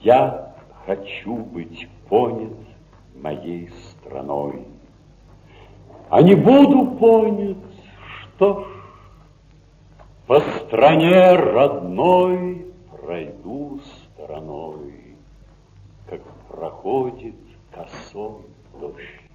Я хочу быть понят моей страной. А не буду понят, что ж, по стране родной пройду стороной, как проходит косой дождь.